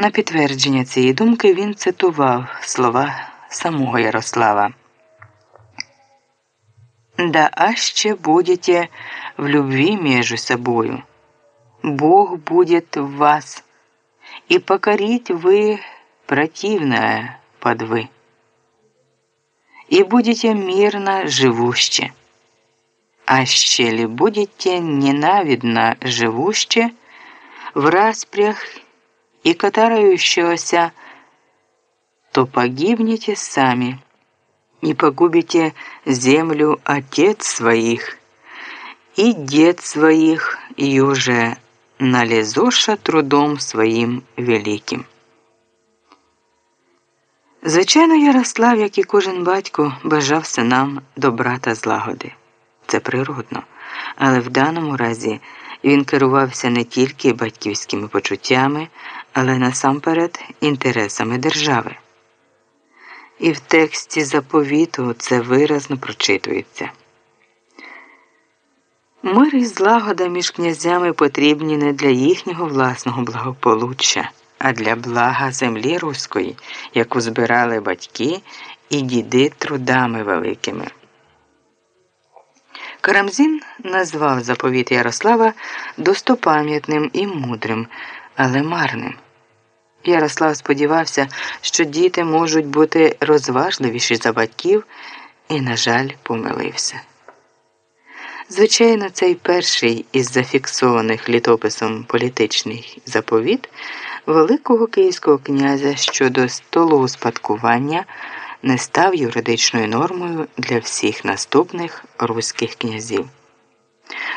На підтвердження цієї думки він цитував слова самого Ярослава. Да аще будете в любви между собою, Бог будет в вас, и покорить вы противное под вы, и будете мирно живуще. Аще ли будете ненавидно живуще в распрях и катарающегося, то погибнете сами и погубите землю отец своих и дед своих, и уже налізоша трудом своїм великим. Звичайно, Ярослав, як і кожен батько, бажав синам добра та злагоди. Це природно, але в даному разі він керувався не тільки батьківськими почуттями, але насамперед інтересами держави. І в тексті заповіту це виразно прочитується. Мир і злагода між князями потрібні не для їхнього власного благополуччя, а для блага землі руської, яку збирали батьки і діди трудами великими. Карамзін назвав заповіт Ярослава достопам'ятним і мудрим, але марним. Ярослав сподівався, що діти можуть бути розважливіші за батьків, і, на жаль, помилився. Звичайно, цей перший із зафіксованих літописом політичний заповіт Великого Київського князя щодо столоуспадкування не став юридичною нормою для всіх наступних руських князів.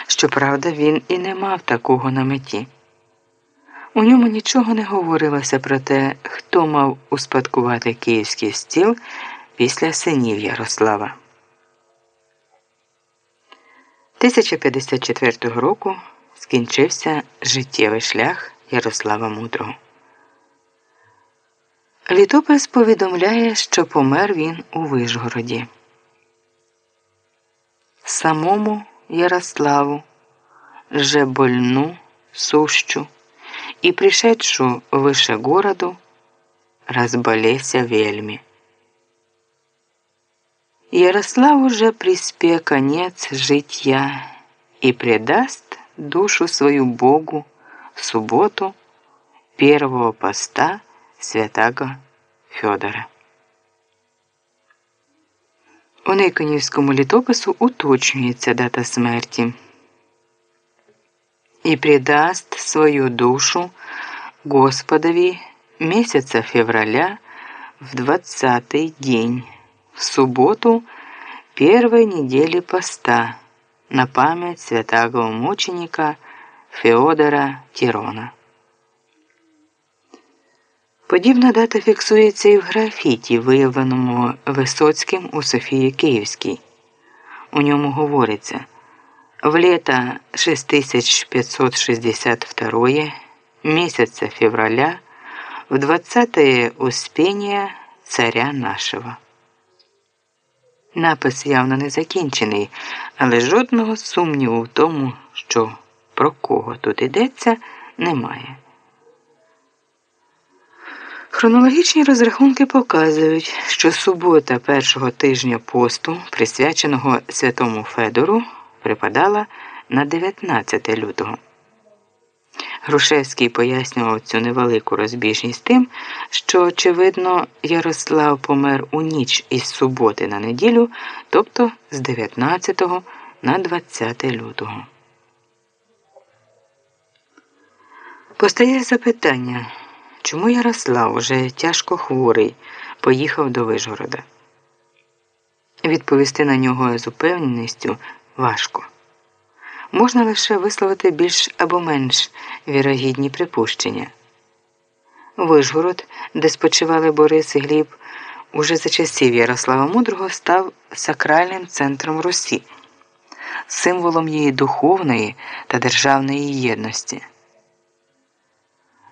Щоправда, він і не мав такого на меті. У ньому нічого не говорилося про те, хто мав успадкувати київський стіл після синів Ярослава. 1054 року скінчився життєвий шлях Ярослава Мудрого. Літопис повідомляє, що помер він у Вишгороді. Самому Ярославу же больну, сущу і пришедшу выше городу разболеся вельми. Ярослав уже приспе конец житья и предаст душу свою Богу в субботу первого поста святого Федора. У Никонівському літопису уточнюється дата смерті. І предаст свою душу Господові месяца февраля в двадцатый день в субботу первой недели поста на память святого мученика Феодора Тирона. Подібна дата фіксується і в графіті, виявленому Висоцьким у Софії Київській. У ньому говориться в лето 6562 месяца февраля в 20 Успение царя нашого. Напис явно не закінчений, але жодного сумніву в тому, що про кого тут йдеться, немає. Хронологічні розрахунки показують, що субота першого тижня посту, присвяченого святому Федору, припадала на 19 лютого. Грушевський пояснював цю невелику розбіжність тим, що, очевидно, Ярослав помер у ніч із суботи на неділю, тобто з 19 на 20 лютого. Постає запитання, чому Ярослав, уже тяжко хворий, поїхав до Вижгорода? Відповісти на нього з упевненістю важко можна лише висловити більш або менш вірогідні припущення. Вишгород, де спочивали Борис і Гліб, уже за часів Ярослава Мудрого став сакральним центром Русі, символом її духовної та державної єдності.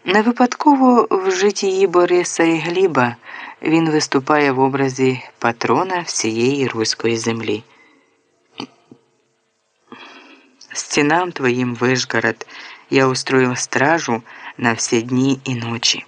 Не випадково в житті Бориса і Гліба він виступає в образі патрона всієї руської землі. Стенам твоим, Вышгород, я устроил стражу на все дни и ночи.